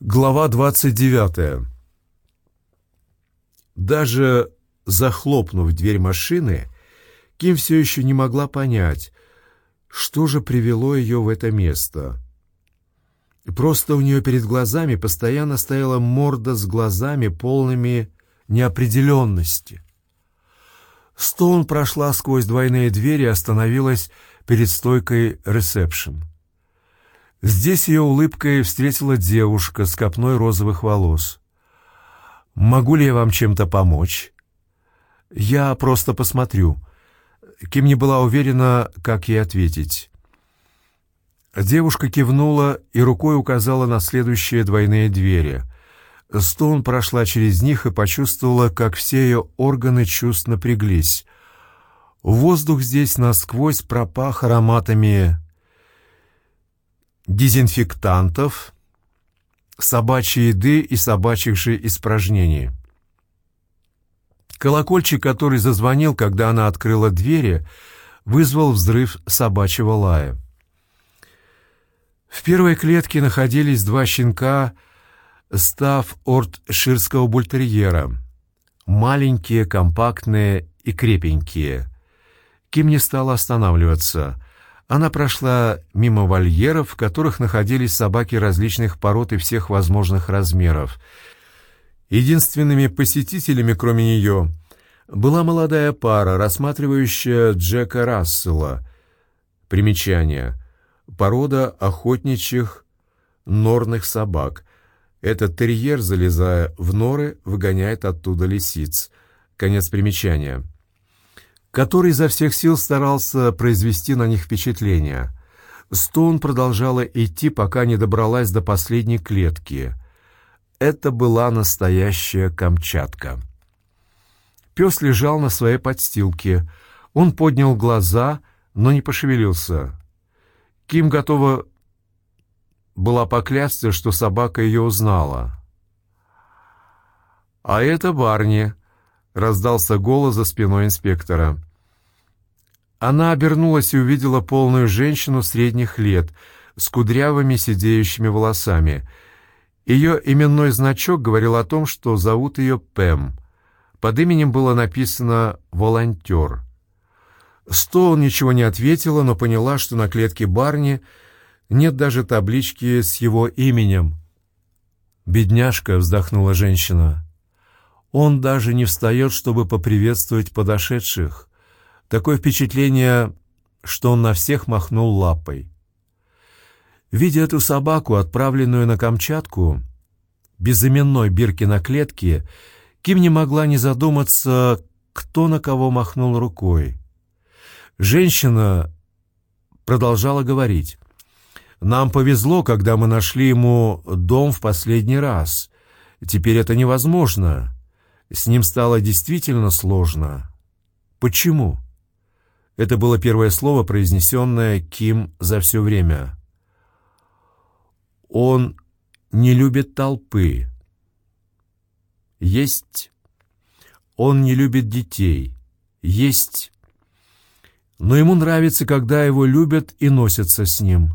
Глава 29. Даже захлопнув дверь машины, Ким все еще не могла понять, что же привело ее в это место. Просто у нее перед глазами постоянно стояла морда с глазами, полными неопределенности. Стоун прошла сквозь двойные двери и остановилась перед стойкой ресепшн. Здесь ее улыбкой встретила девушка с копной розовых волос. «Могу ли я вам чем-то помочь?» «Я просто посмотрю». Ким не была уверена, как ей ответить. Девушка кивнула и рукой указала на следующие двойные двери. Стоун прошла через них и почувствовала, как все ее органы чувств напряглись. Воздух здесь насквозь пропах ароматами дезинфектантов, собачьей еды и собачьих же испражнений. Колокольчик, который зазвонил, когда она открыла двери, вызвал взрыв собачьего лая. В первой клетке находились два щенка став орт ширского бультерьера. Маленькие, компактные и крепенькие. Ким не стала останавливаться. Она прошла мимо вольеров, в которых находились собаки различных пород и всех возможных размеров. Единственными посетителями, кроме нее, была молодая пара, рассматривающая Джека Рассела. Примечание. Порода охотничьих норных собак. Этот терьер, залезая в норы, выгоняет оттуда лисиц. Конец примечания который изо всех сил старался произвести на них впечатление. Стоун продолжала идти, пока не добралась до последней клетки. Это была настоящая Камчатка. Пес лежал на своей подстилке. Он поднял глаза, но не пошевелился. Ким готова была поклясться, что собака ее узнала. «А это Барни», — раздался голос за спиной инспектора. Она обернулась и увидела полную женщину средних лет с кудрявыми сидеющими волосами. Ее именной значок говорил о том, что зовут ее Пэм. Под именем было написано «Волонтер». Стоун ничего не ответила, но поняла, что на клетке Барни нет даже таблички с его именем. «Бедняжка», — вздохнула женщина. «Он даже не встает, чтобы поприветствовать подошедших». Такое впечатление, что он на всех махнул лапой. Видя эту собаку, отправленную на Камчатку, безыменной бирки на клетке, Ким не могла не задуматься, кто на кого махнул рукой. Женщина продолжала говорить. «Нам повезло, когда мы нашли ему дом в последний раз. Теперь это невозможно. С ним стало действительно сложно. Почему?» Это было первое слово, произнесенное Ким за все время. Он не любит толпы. Есть. Он не любит детей. Есть. Но ему нравится, когда его любят и носятся с ним.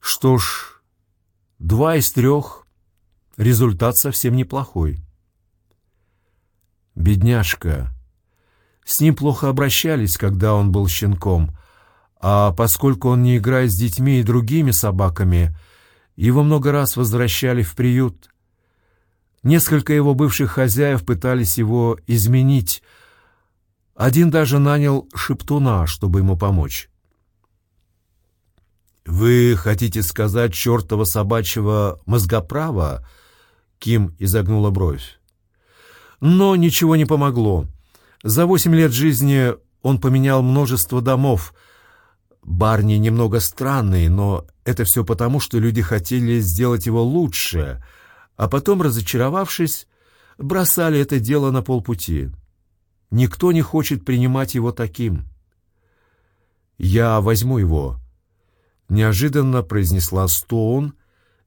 Что ж, два из трех. Результат совсем неплохой. Бедняжка. С ним плохо обращались, когда он был щенком, а поскольку он не играет с детьми и другими собаками, его много раз возвращали в приют. Несколько его бывших хозяев пытались его изменить. Один даже нанял шептуна, чтобы ему помочь. «Вы хотите сказать чертова собачьего мозгоправа?» Ким изогнула бровь. Но ничего не помогло. За восемь лет жизни он поменял множество домов. Барни немного странный, но это все потому, что люди хотели сделать его лучше, а потом, разочаровавшись, бросали это дело на полпути. Никто не хочет принимать его таким. «Я возьму его», — неожиданно произнесла Стоун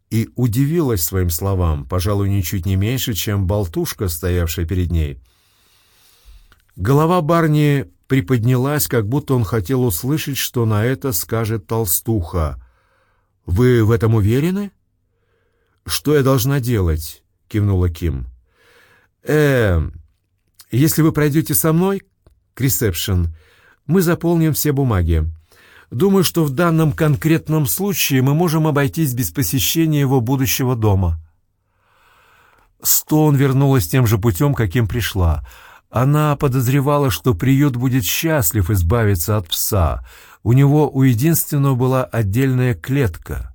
и удивилась своим словам, пожалуй, ничуть не меньше, чем болтушка, стоявшая перед ней — Голова Барни приподнялась, как будто он хотел услышать, что на это скажет толстуха. «Вы в этом уверены?» «Что я должна делать?» — кивнула Ким. «Э, если вы пройдете со мной к ресепшн, мы заполним все бумаги. Думаю, что в данном конкретном случае мы можем обойтись без посещения его будущего дома». Стоун вернулась тем же путем, каким пришла. Она подозревала, что приют будет счастлив избавиться от пса. У него у единственного была отдельная клетка.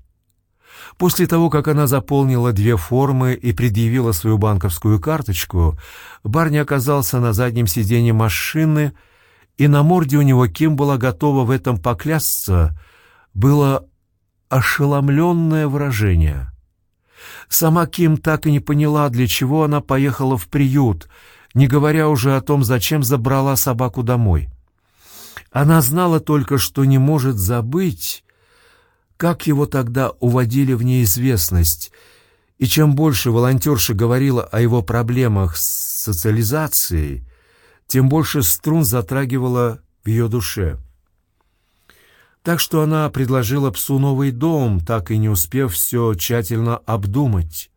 После того, как она заполнила две формы и предъявила свою банковскую карточку, Барни оказался на заднем сиденье машины, и на морде у него, кем была готова в этом поклясться, было ошеломленное выражение — Сама Ким так и не поняла, для чего она поехала в приют, не говоря уже о том, зачем забрала собаку домой. Она знала только, что не может забыть, как его тогда уводили в неизвестность, и чем больше волонтерша говорила о его проблемах с социализацией, тем больше струн затрагивала в ее душе. Так что она предложила псу новый дом, так и не успев все тщательно обдумать.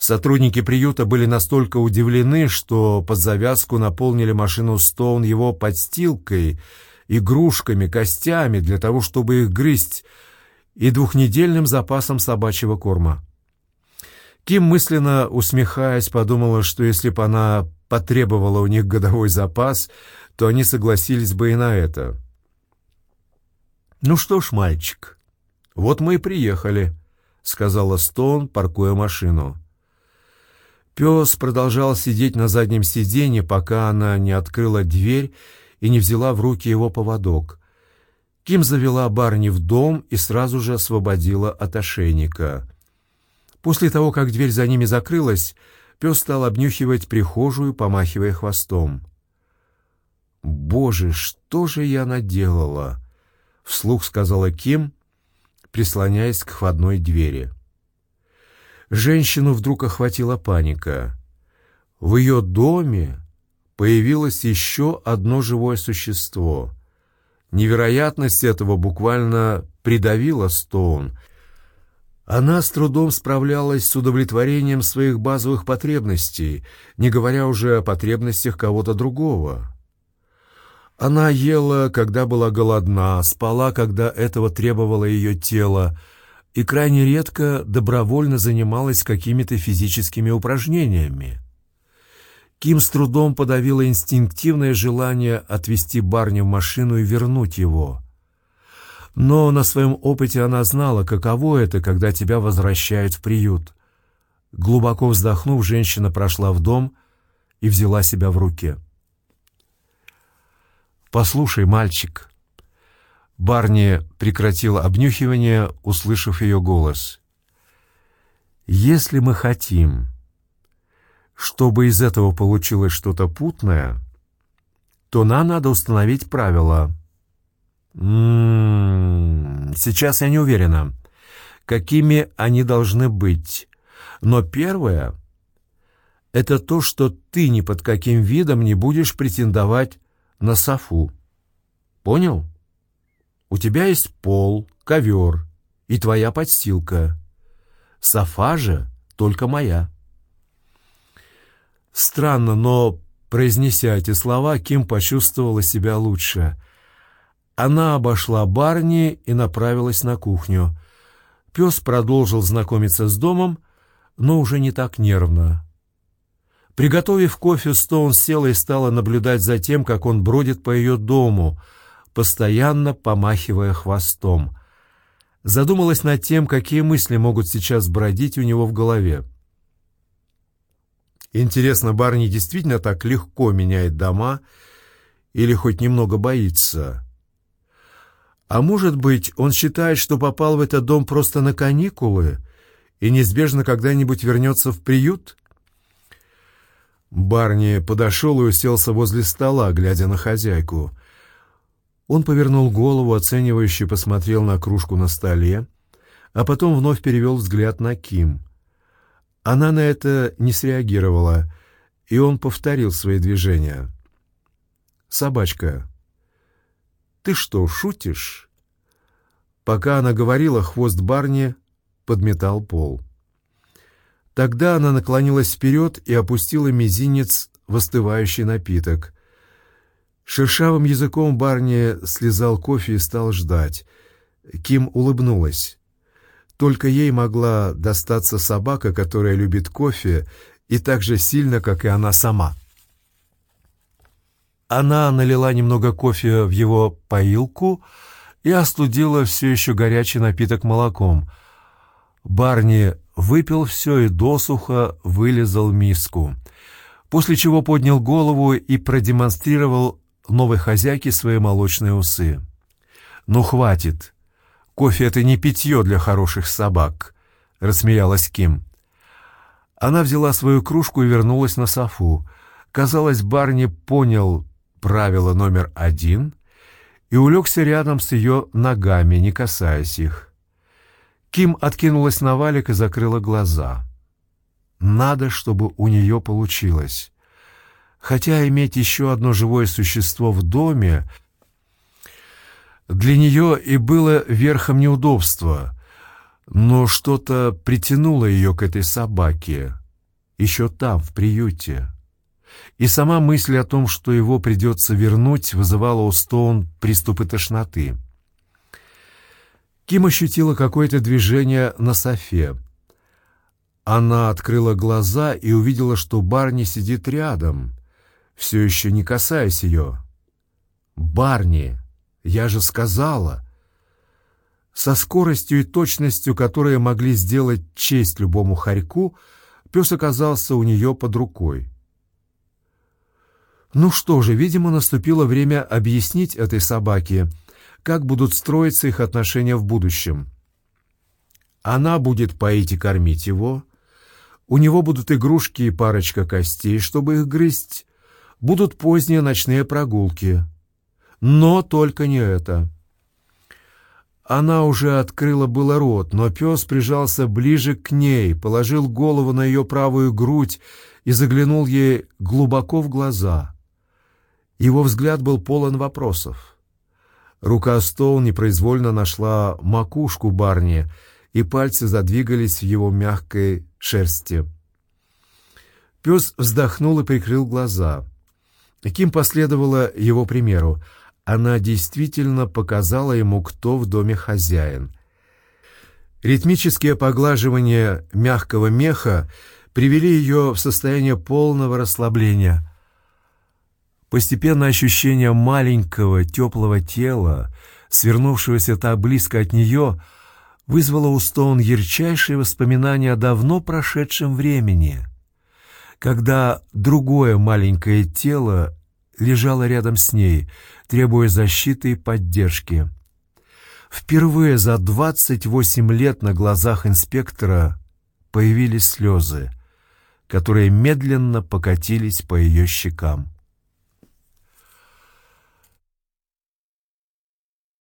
Сотрудники приюта были настолько удивлены, что под завязку наполнили машину Стоун его подстилкой, игрушками, костями для того, чтобы их грызть, и двухнедельным запасом собачьего корма. Ким, мысленно усмехаясь, подумала, что если бы она потребовала у них годовой запас, то они согласились бы и на это. «Ну что ж, мальчик, вот мы и приехали», — сказала Стоун, паркуя машину. Пес продолжал сидеть на заднем сиденье, пока она не открыла дверь и не взяла в руки его поводок. Ким завела Барни в дом и сразу же освободила от ошейника. После того, как дверь за ними закрылась, пес стал обнюхивать прихожую, помахивая хвостом. «Боже, что же я наделала?» — вслух сказала Ким, прислоняясь к входной двери. Женщину вдруг охватила паника. В ее доме появилось еще одно живое существо. Невероятность этого буквально придавила Стоун. Она с трудом справлялась с удовлетворением своих базовых потребностей, не говоря уже о потребностях кого-то другого. Она ела, когда была голодна, спала, когда этого требовало ее тело, и крайне редко добровольно занималась какими-то физическими упражнениями. Ким с трудом подавила инстинктивное желание отвезти Барни в машину и вернуть его. Но на своем опыте она знала, каково это, когда тебя возвращают в приют. Глубоко вздохнув, женщина прошла в дом и взяла себя в руки. «Послушай, мальчик». Барни прекратил обнюхивание, услышав ее голос. «Если мы хотим, чтобы из этого получилось что-то путное, то нам надо установить правила». «М -м, сейчас я не уверена, какими они должны быть. Но первое — это то, что ты ни под каким видом не будешь претендовать на софу. Понял? У тебя есть пол, ковер и твоя подстилка. Софа же только моя. Странно, но, произнеся эти слова, Ким почувствовала себя лучше. Она обошла Барни и направилась на кухню. Пес продолжил знакомиться с домом, но уже не так нервно. Приготовив кофе, Стоун села и стала наблюдать за тем, как он бродит по ее дому, постоянно помахивая хвостом. Задумалась над тем, какие мысли могут сейчас бродить у него в голове. Интересно, Барни действительно так легко меняет дома или хоть немного боится? А может быть, он считает, что попал в этот дом просто на каникулы и неизбежно когда-нибудь вернется в приют? Барни подошел и уселся возле стола, глядя на хозяйку. Он повернул голову, оценивающе посмотрел на кружку на столе, а потом вновь перевел взгляд на Ким. Она на это не среагировала, и он повторил свои движения. «Собачка, ты что, шутишь?» Пока она говорила, хвост Барни подметал пол. Тогда она наклонилась вперед и опустила мизинец в остывающий напиток. Шершавым языком Барни слезал кофе и стал ждать. Ким улыбнулась. Только ей могла достаться собака, которая любит кофе, и так же сильно, как и она сама. Она налила немного кофе в его поилку и остудила все еще горячий напиток молоком. Барни выпил все и досуха вылезал миску, после чего поднял голову и продемонстрировал новой хозяйке свои молочные усы. «Ну, хватит. Кофе — это не питье для хороших собак», — рассмеялась Ким. Она взяла свою кружку и вернулась на софу. Казалось, Барни понял правило номер один и улегся рядом с ее ногами, не касаясь их. Ким откинулась на валик и закрыла глаза. Надо, чтобы у нее получилось. Хотя иметь еще одно живое существо в доме для нее и было верхом неудобства, но что-то притянуло ее к этой собаке, еще там, в приюте. И сама мысль о том, что его придется вернуть, вызывала у Стоун приступы тошноты. Ким ощутила какое-то движение на софе. Она открыла глаза и увидела, что Барни сидит рядом, все еще не касаясь ее. «Барни, я же сказала!» Со скоростью и точностью, которые могли сделать честь любому хорьку, пес оказался у нее под рукой. Ну что же, видимо, наступило время объяснить этой собаке, как будут строиться их отношения в будущем. Она будет поить и кормить его, у него будут игрушки и парочка костей, чтобы их грызть, будут поздние ночные прогулки. Но только не это. Она уже открыла было рот, но пес прижался ближе к ней, положил голову на ее правую грудь и заглянул ей глубоко в глаза. Его взгляд был полон вопросов. Рука Стоун непроизвольно нашла макушку Барни, и пальцы задвигались в его мягкой шерсти. Пес вздохнул и прикрыл глаза. Ким последовала его примеру. Она действительно показала ему, кто в доме хозяин. Ритмические поглаживания мягкого меха привели ее в состояние полного расслабления. Постепенно ощущение маленького теплого тела, свернувшегося так близко от нее, вызвало у Стоун ярчайшие воспоминания о давно прошедшем времени — когда другое маленькое тело лежало рядом с ней, требуя защиты и поддержки. Впервые за 28 лет на глазах инспектора появились слезы, которые медленно покатились по ее щекам.